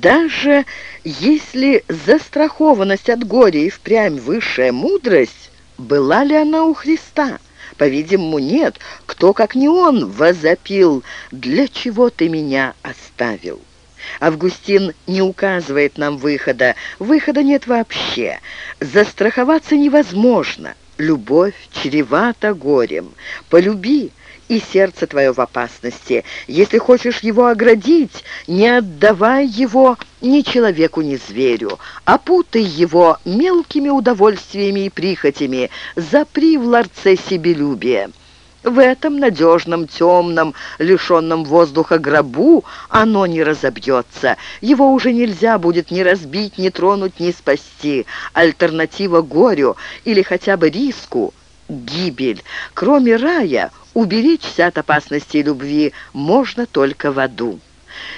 Даже если застрахованность от горя и впрямь высшая мудрость, была ли она у Христа? По-видимому, нет. Кто, как не он, возопил «Для чего ты меня оставил?» Августин не указывает нам выхода. Выхода нет вообще. Застраховаться невозможно. Любовь чревата горем. Полюби, и сердце твое в опасности. Если хочешь его оградить, не отдавай его ни человеку, ни зверю. Опутай его мелкими удовольствиями и прихотями, запри в ларце себелюбие. В этом надежном, темном, лишенном воздуха гробу оно не разобьется. Его уже нельзя будет ни разбить, ни тронуть, ни спасти. Альтернатива горю или хотя бы риску — гибель. Кроме рая, уберечься от опасности любви можно только в аду.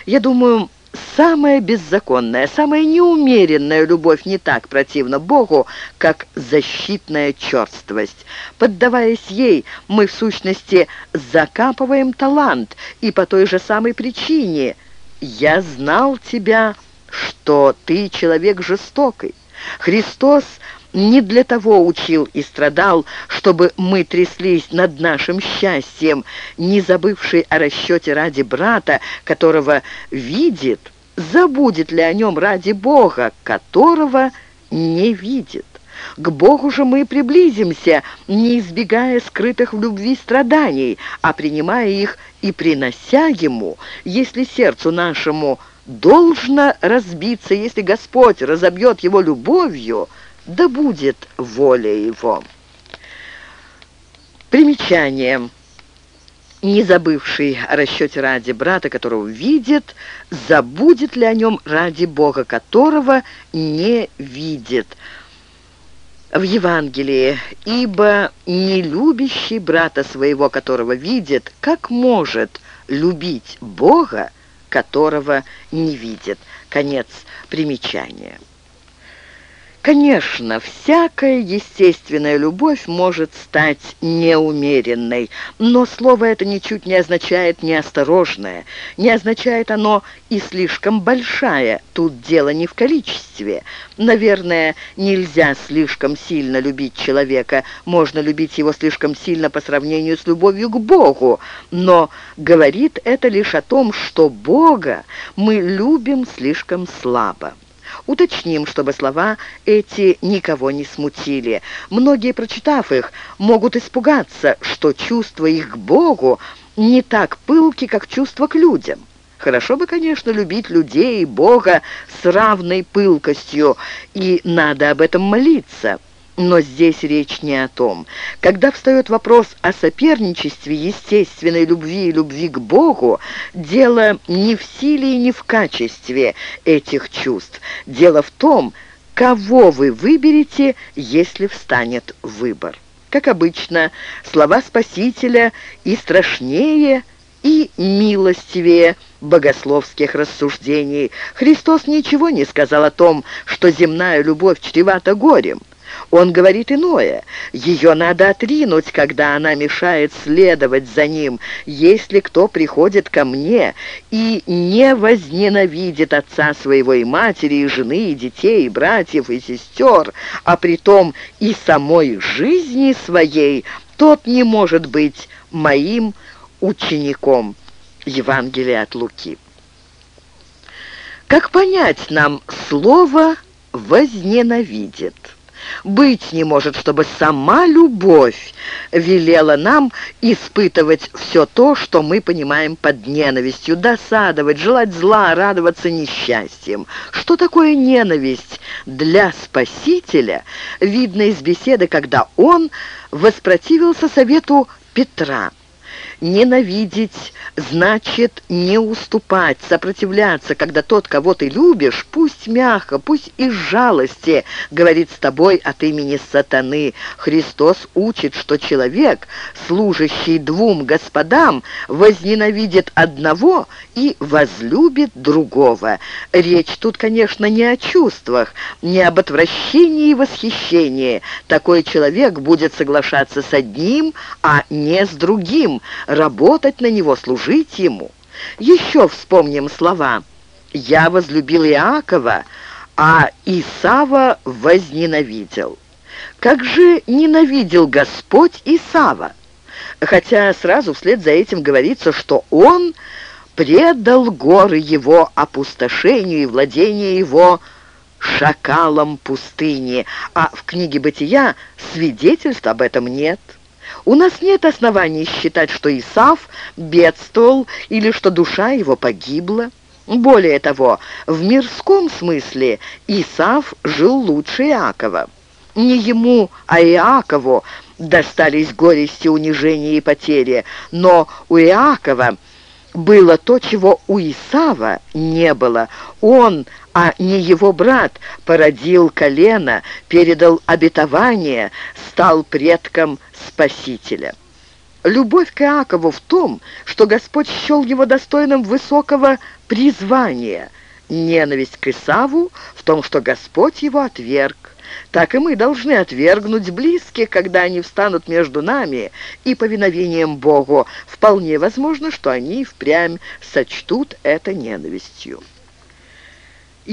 Я думаю, Самая беззаконная, самая неумеренная любовь не так противна Богу, как защитная черствость. Поддаваясь ей, мы в сущности закапываем талант, и по той же самой причине «Я знал тебя, что ты человек жестокий». Христос не для того учил и страдал, чтобы мы тряслись над нашим счастьем, не забывший о расчете ради брата, которого видит, забудет ли о нем ради Бога, которого не видит. К Богу же мы приблизимся, не избегая скрытых в любви страданий, а принимая их и принося Ему, если сердцу нашему должно разбиться, если Господь разобьет его любовью – да будет воля его. Примечание. Не забывший о расчете ради брата, которого видит, забудет ли о нем ради Бога, которого не видит. В Евангелии «Ибо не любящий брата своего, которого видит, как может любить Бога, которого не видит?» Конец примечания. Конечно, всякая естественная любовь может стать неумеренной, но слово это ничуть не означает неосторожное, не означает оно и слишком большая, тут дело не в количестве. Наверное, нельзя слишком сильно любить человека, можно любить его слишком сильно по сравнению с любовью к Богу, но говорит это лишь о том, что Бога мы любим слишком слабо. Уточним, чтобы слова эти никого не смутили. Многие, прочитав их, могут испугаться, что чувства их к Богу не так пылки, как чувства к людям. Хорошо бы, конечно, любить людей и Бога с равной пылкостью, и надо об этом молиться. Но здесь речь не о том. Когда встает вопрос о соперничестве естественной любви и любви к Богу, дело не в силе и не в качестве этих чувств. Дело в том, кого вы выберете, если встанет выбор. Как обычно, слова Спасителя и страшнее, и милостивее богословских рассуждений. Христос ничего не сказал о том, что земная любовь чревата горем. Он говорит иное. Ее надо отринуть, когда она мешает следовать за ним. Если кто приходит ко мне и не возненавидит отца своего и матери, и жены, и детей, и братьев, и сестер, а притом и самой жизни своей, тот не может быть моим учеником. Евангелие от Луки. Как понять нам слово «возненавидит»? Быть не может, чтобы сама любовь велела нам испытывать все то, что мы понимаем под ненавистью, досадовать, желать зла, радоваться несчастьем. Что такое ненависть для Спасителя, видно из беседы, когда он воспротивился совету Петра. Ненавидеть значит не уступать, сопротивляться, когда тот, кого ты любишь, пусть мягко, пусть из жалости, говорит с тобой от имени сатаны. Христос учит, что человек, служащий двум господам, возненавидит одного и возлюбит другого. Речь тут, конечно, не о чувствах, не об отвращении и восхищении. Такой человек будет соглашаться с одним, а не с другим, работать на него, служить ему. Еще вспомним слова Я возлюбил Иакова, а Исава возненавидел. Как же ненавидел Господь Исава? Хотя сразу вслед за этим говорится, что он предал горы его опустошению и владение его шакалом пустыни, а в книге «Бытия» свидетельств об этом нет. У нас нет оснований считать, что Исав бедствовал или что душа его погибла. Более того, в мирском смысле Исав жил лучше Иакова. Не ему, а Иакову достались горести, унижения и потери, но у Иакова было то, чего у Исава не было. Он, а не его брат, породил колено, передал обетование, стал предком Спасителя. Любовь к Иакову в том, что Господь счел его достойным высокого призвания. Ненависть к Исаву в том, что Господь его отверг. Так и мы должны отвергнуть близких, когда они встанут между нами и повиновением Богу. Вполне возможно, что они впрямь сочтут это ненавистью.